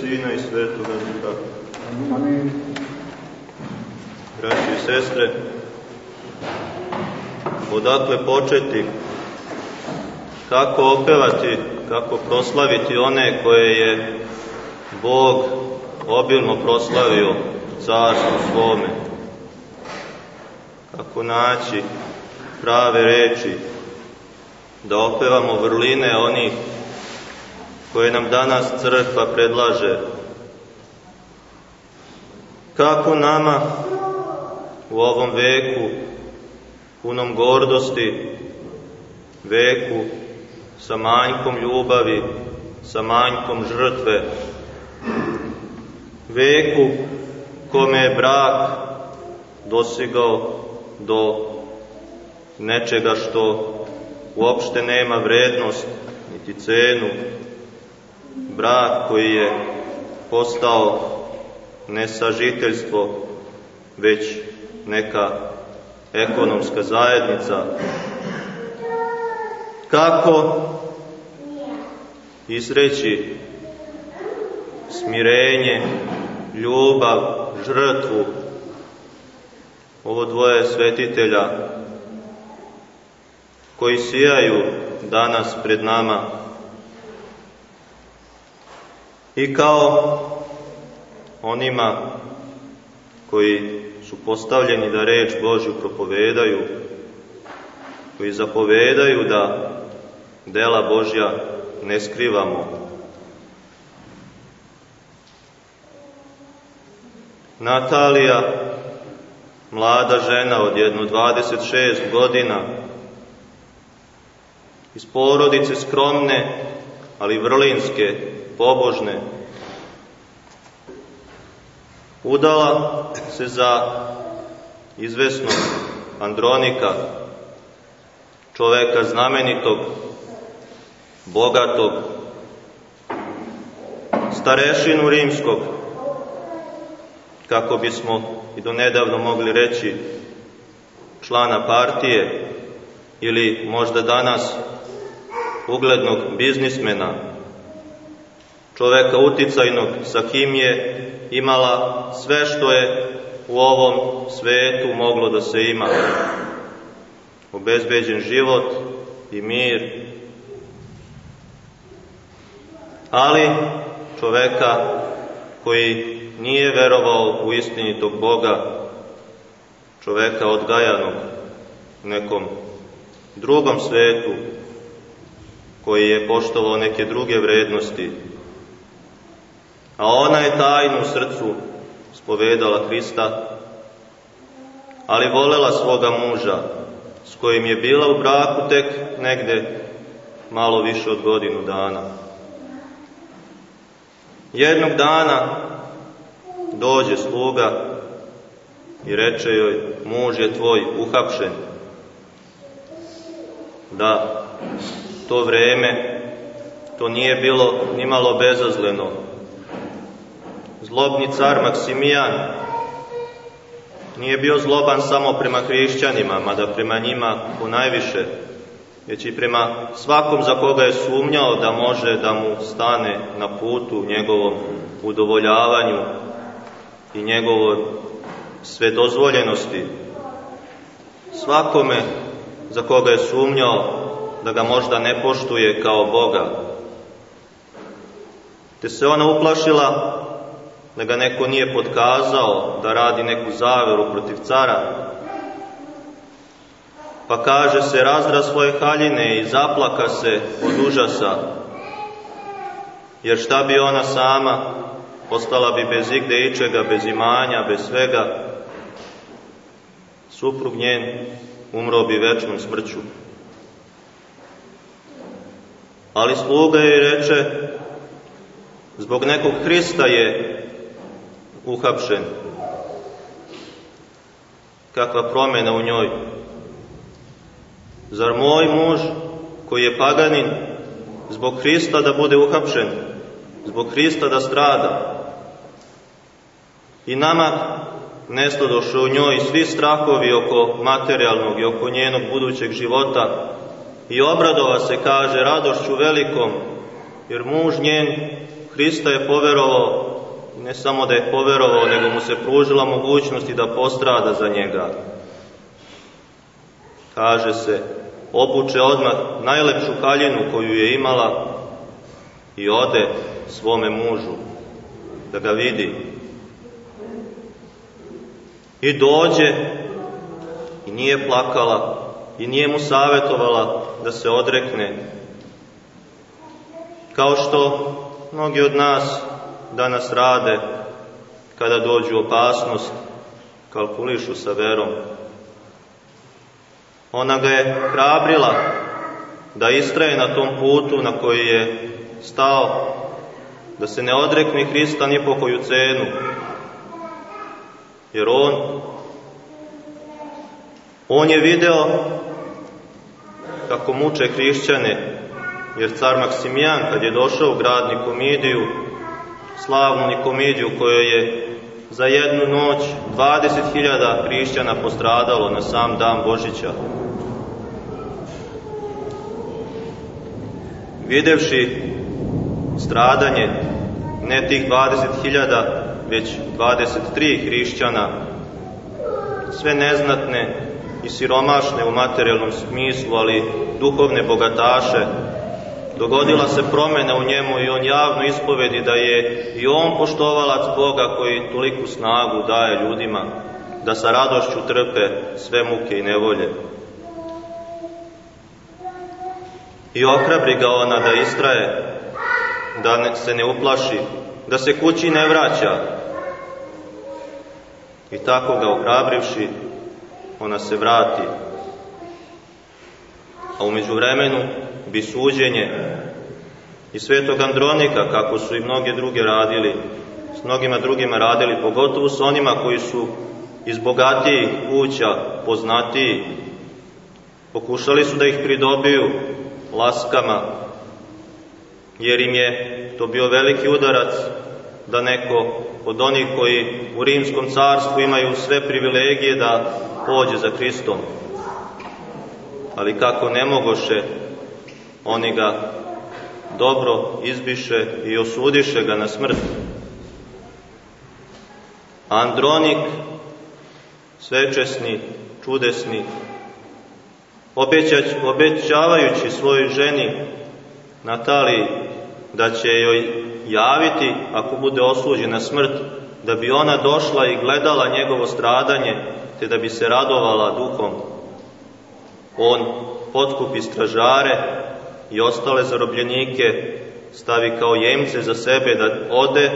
Sina i Svetoga Duha. Amin. Braći i sestre, odakle početi, kako opevati, kako proslaviti one koje je Bog obilno proslavio carstvu svome, kako naći prave reči, da opevamo vrline onih koje nam danas crkva predlaže. Kako nama u ovom veku punom gordosti, veku sa manjkom ljubavi, sa manjkom žrtve, veku kome je brak dosigao do nečega što uopšte nema vrednost niti cenu, brak koji je postao ne sažiteljstvo, već neka ekonomska zajednica. Kako izreći smirenje, ljubav, žrtvu ovo dvoje svetitelja koji sijaju danas pred nama i kao onima koji su postavljeni da reč Božju propovedaju, koji zapovedaju da dela Božja ne skrivamo. Natalija, mlada žena od jedno 26 godina, iz porodice skromne, ali vrlinske, pobožne, udala se za izvesnog Andronika, čoveka znamenitog, bogatog, starešinu rimskog, kako bismo i do nedavno mogli reći člana partije ili možda danas uglednog biznismena, čoveka uticajnog sa kim je imala sve što je u ovom svetu moglo da se ima. Obezbeđen život i mir. Ali čoveka koji nije verovao u istinitog Boga, čoveka odgajanog u nekom drugom svetu, koji je poštovao neke druge vrednosti, a ona je tajnu u srcu spovedala Hrista, ali volela svoga muža, s kojim je bila u braku tek negde malo više od godinu dana. Jednog dana dođe sluga i reče joj, muž je tvoj uhapšen. Da, to vreme, to nije bilo nimalo bezazleno, Zlobni car Maksimijan nije bio zloban samo prema hrišćanima, mada prema njima po najviše, već i prema svakom za koga je sumnjao da može da mu stane na putu njegovom udovoljavanju i njegovoj svedozvoljenosti. Svakome za koga je sumnjao da ga možda ne poštuje kao Boga. Te se ona uplašila da ga neko nije podkazao da radi neku zaveru protiv cara, pa kaže se razdra svoje haljine i zaplaka se od užasa, jer šta bi ona sama, ostala bi bez igde ičega, bez imanja, bez svega, suprug njen umro bi večnom smrću. Ali sluga je reče, zbog nekog Hrista je uhapšen. Kakva promena u njoj. Zar moj muž, koji je paganin, zbog Hrista da bude uhapšen, zbog Hrista da strada? I nama nesto došao u njoj svi strahovi oko materijalnog i oko njenog budućeg života i obradova se, kaže, radošću velikom, jer muž njen Hrista je poverovao, ne samo da je poverovao, nego mu se pružila mogućnost i da postrada za njega. Kaže se, obuče odmah najlepšu haljinu koju je imala i ode svome mužu da ga vidi. I dođe i nije plakala i nije mu savjetovala da se odrekne. Kao što mnogi od nas danas rade kada dođu opasnost, kalkulišu sa verom. Ona ga je hrabrila da istraje na tom putu na koji je stao, da se ne odrekne Hrista ni po koju cenu, jer on on je video kako muče hrišćane, jer car Maksimijan kad je došao u grad Nikomidiju, slavnu Nikomidiju kojoj je za jednu noć 20.000 hrišćana postradalo na sam dan Božića. Videvši stradanje ne tih 20.000, već 23 hrišćana, sve neznatne i siromašne u materijalnom smislu, ali duhovne bogataše, dogodila se promena u njemu i on javno ispovedi da je i on poštovalac Boga koji toliku snagu daje ljudima, da sa radošću trpe sve muke i nevolje. I ohrabri ga ona da istraje, da se ne uplaši, da se kući ne vraća. I tako ga ohrabrivši, ona se vrati. A umeđu vremenu bi suđenje i svetog Andronika, kako su i mnoge druge radili, s mnogima drugima radili, pogotovo s onima koji su iz bogatijih kuća, poznatiji, pokušali su da ih pridobiju laskama, jer im je to bio veliki udarac da neko od onih koji u rimskom carstvu imaju sve privilegije da pođe za Hristom. Ali kako ne mogoše, oni ga dobro izbiše i osudiše ga na smrt. Andronik, svečesni, čudesni, obećavajući svojoj ženi Nataliji da će joj javiti, ako bude osuđena na smrt, da bi ona došla i gledala njegovo stradanje, te da bi se radovala duhom. On potkupi stražare i ostale zarobljenike stavi kao jemce za sebe da ode,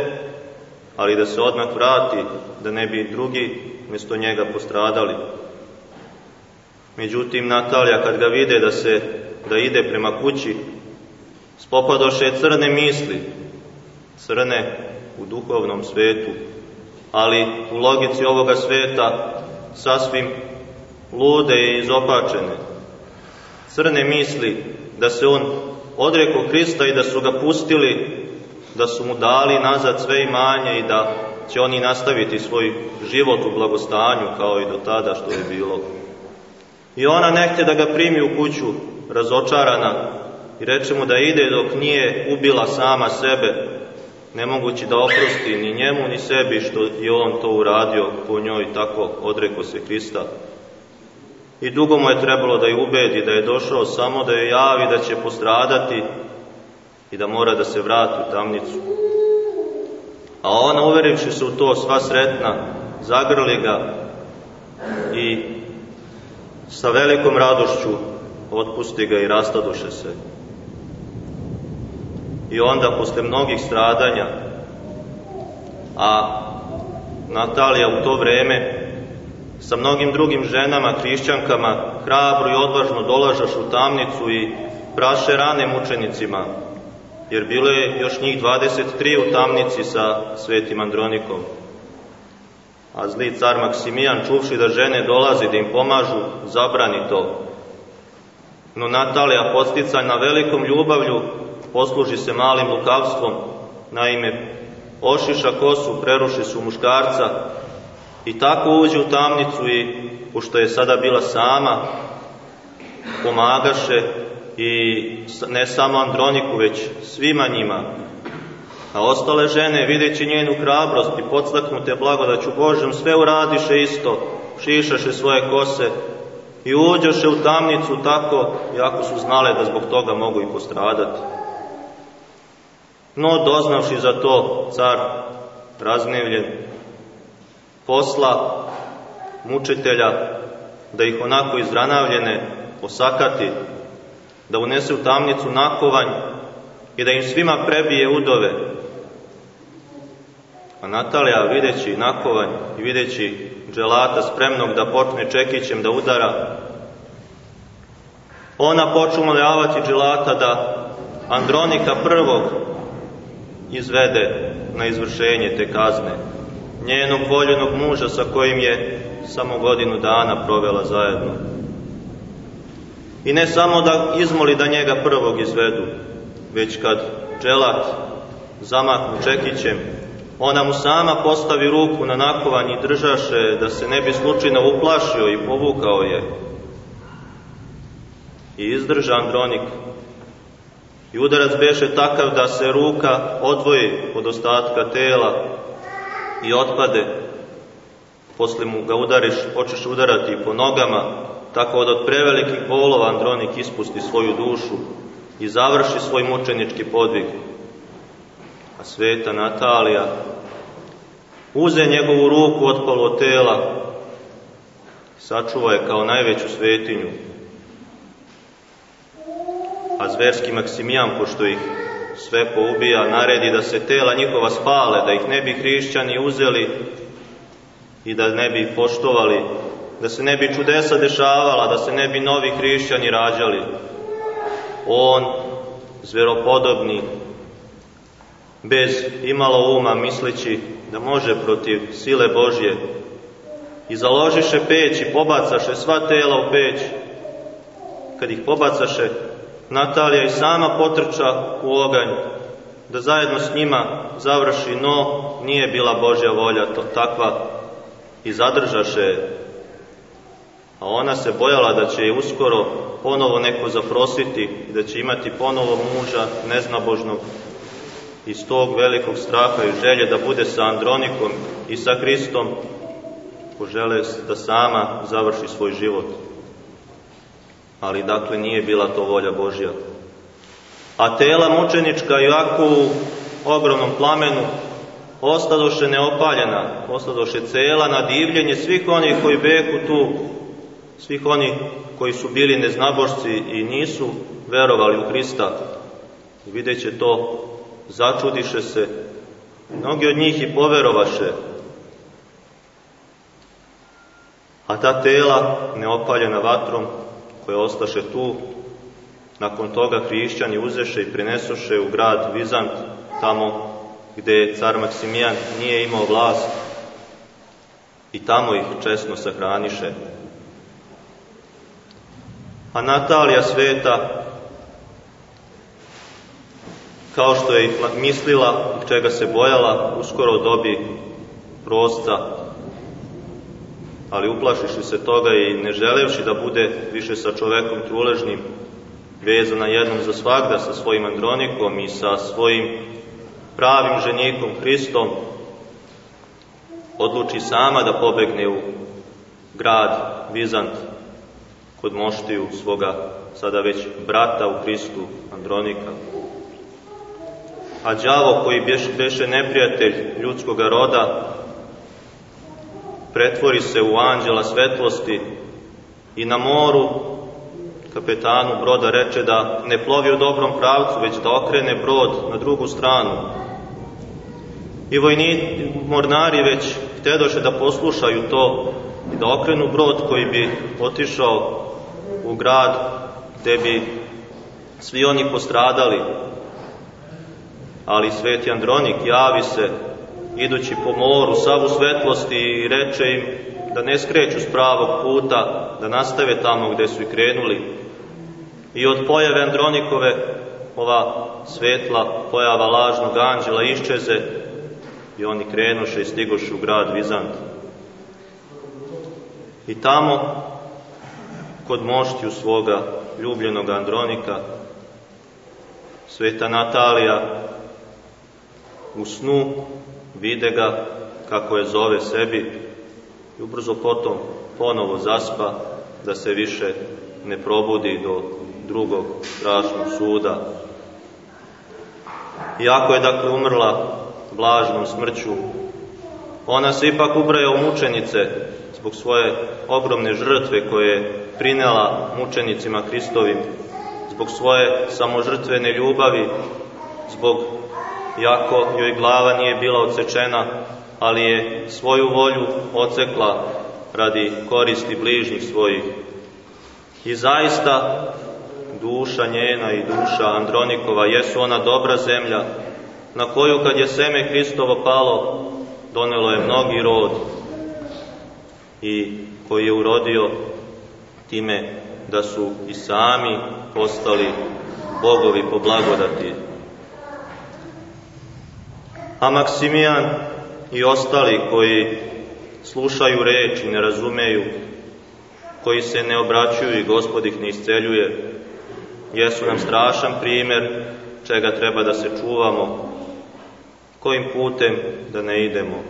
ali da se odmah vrati, da ne bi drugi mjesto njega postradali. Međutim, Natalija kad ga vide da se da ide prema kući, spopadoše crne misli, crne u duhovnom svetu, ali u logici ovoga sveta sasvim lude i izopačene. Crne misli da se on odrekao Hrista i da su ga pustili, da su mu dali nazad sve imanje i da će oni nastaviti svoj život u blagostanju kao i do tada što je bilo. I ona nehte da ga primi u kuću, razočarana, i reče mu da ide dok nije ubila sama sebe, ne mogući da oprosti ni njemu ni sebi što je on to uradio po njoj tako odreko se Hrista. I dugo mu je trebalo da je ubedi da je došao samo da je javi da će postradati i da mora da se vrati u tamnicu. A ona, uverivši se u to, sva sretna, zagrli ga i sa velikom radošću otpusti ga i rastadoše se. I onda, posle mnogih stradanja, a Natalija u to vreme sa mnogim drugim ženama, hrišćankama, hrabro i odvažno dolažaš u tamnicu i praše rane mučenicima, jer bilo je još njih 23 u tamnici sa svetim Andronikom. A zli car Maksimijan, čuvši da žene dolazi da im pomažu, zabrani to. No Natalija, na velikom ljubavlju, posluži se malim lukavstvom, naime, ošiša kosu, preruši su muškarca i tako uđe u tamnicu i, pošto je sada bila sama, pomagaše i ne samo Androniku, već svima njima. A ostale žene, videći njenu hrabrost i podstaknute blagodaću Božom, sve uradiše isto, šišaše svoje kose i uđoše u tamnicu tako, jako su znale da zbog toga mogu i postradati. No, doznavši za to, car raznevljen, posla mučitelja da ih onako izranavljene osakati, da unese u tamnicu nakovanj i da im svima prebije udove. A Natalija, videći nakovanj i videći dželata spremnog da počne čekićem da udara, ona poču moljavati dželata da Andronika prvog izvede na izvršenje te kazne, njenog voljenog muža sa kojim je samo godinu dana provela zajedno. I ne samo da izmoli da njega prvog izvedu, već kad dželat zamahnu čekićem, ona mu sama postavi ruku na nakovanj i držaše da se ne bi slučajno uplašio i povukao je. I izdrža Andronik. I udarac beše takav da se ruka odvoji od ostatka tela i otpade. Posle mu ga udariš, počeš udarati po nogama, tako da od prevelikih bolova Andronik ispusti svoju dušu i završi svoj mučenički podvig. A sveta Natalija uze njegovu ruku otpalo od tela, sačuva je kao najveću svetinju. A zverski Maksimijan, pošto ih sve poubija, naredi da se tela njihova spale, da ih ne bi hrišćani uzeli i da ne bi poštovali da se ne bi čudesa dešavala, da se ne bi novi hrišćani rađali. On, zveropodobni, bez imalo uma misleći da može protiv sile Božje, i založiše peć i pobacaše sva tela u peć. Kad ih pobacaše, Natalija i sama potrča u oganj, da zajedno s njima završi, no nije bila Božja volja to takva i zadržaše a ona se bojala da će je uskoro ponovo neko zaprositi i da će imati ponovo muža neznabožnog. Iz tog velikog straha i želje da bude sa Andronikom i sa Hristom, požele da sama završi svoj život. Ali dakle nije bila to volja Božja. A tela mučenička, iako u ogromnom plamenu, ostadoše neopaljena, ostadoše cela na divljenje svih onih koji beku tu svih oni koji su bili neznabošci i nisu verovali u Hrista. Videće to, začudiše se, mnogi od njih i poverovaše. A ta tela, neopaljena vatrom, koja ostaše tu, nakon toga hrišćani uzeše i prinesoše u grad Vizant, tamo gde car Maksimijan nije imao vlast, i tamo ih česno sahraniše. A Natalija sveta, kao što je mislila čega se bojala, uskoro dobi prosca, ali uplašiši se toga i ne želevši da bude više sa čovekom truležnim, vezana jednom za svakda sa svojim Andronikom i sa svojim pravim ženikom Hristom, odluči sama da pobegne u grad Vizant, kod moštiju svoga sada već brata u Hristu, Andronika. A đavo koji beš, beše neprijatelj ljudskog roda, pretvori se u anđela svetlosti i na moru kapetanu broda reče da ne plovi u dobrom pravcu, već da okrene brod na drugu stranu. I vojni mornari već htedoše da poslušaju to i da okrenu brod koji bi otišao u grad gde bi svi oni postradali. Ali sveti Andronik javi se idući po moru savu svetlosti i reče im da ne skreću s pravog puta, da nastave tamo gde su i krenuli. I od pojave Andronikove ova svetla pojava lažnog anđela iščeze i oni krenuše i stigoše u grad Vizant. I tamo kod moštju svoga ljubljenog Andronika, sveta Natalija u snu, vide ga kako je zove sebi i ubrzo potom ponovo zaspa da se više ne probudi do drugog strašnog suda. Iako je dakle umrla blažnom smrću, ona se ipak ubraja u mučenice zbog svoje ogromne žrtve koje je prinela mučenicima Hristovim, zbog svoje samožrtvene ljubavi, zbog, jako joj glava nije bila odsečena, ali je svoju volju ocekla radi koristi bližnjih svojih. I zaista duša njena i duša Andronikova jesu ona dobra zemlja, na koju kad je seme Hristovo palo, donelo je mnogi rod i koji je urodio time da su i sami postali bogovi po blagodati. A Maksimijan i ostali koji slušaju reč i ne razumeju, koji se ne obraćuju i gospod ih ne isceljuje, jesu nam strašan primer čega treba da se čuvamo, kojim putem da ne idemo.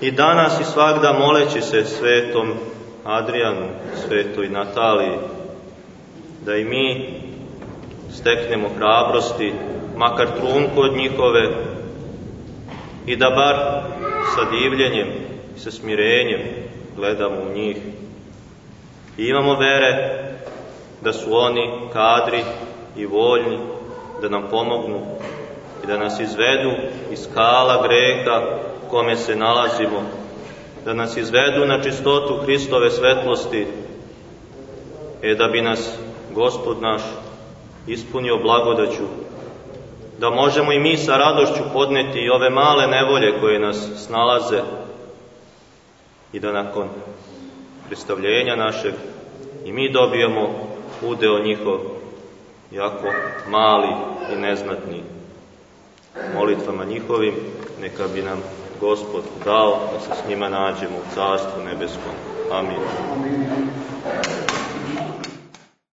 I danas i svakda moleći se svetom Adrianu, svetoj Nataliji, da i mi steknemo hrabrosti, makar trunku od njihove, i da bar sa divljenjem i sa smirenjem gledamo u njih. I imamo vere da su oni kadri i voljni da nam pomognu i da nas izvedu iz skala greha kome se nalazimo, da nas izvedu na čistotu Hristove svetlosti, e da bi nas Gospod naš ispunio blagodaću, da možemo i mi sa radošću podneti i ove male nevolje koje nas snalaze i da nakon predstavljenja našeg i mi dobijemo udeo njihov jako mali i neznatni. Molitvama njihovim neka bi nam Gospod dao da se s njima nađemo u Carstvu nebeskom. Amin.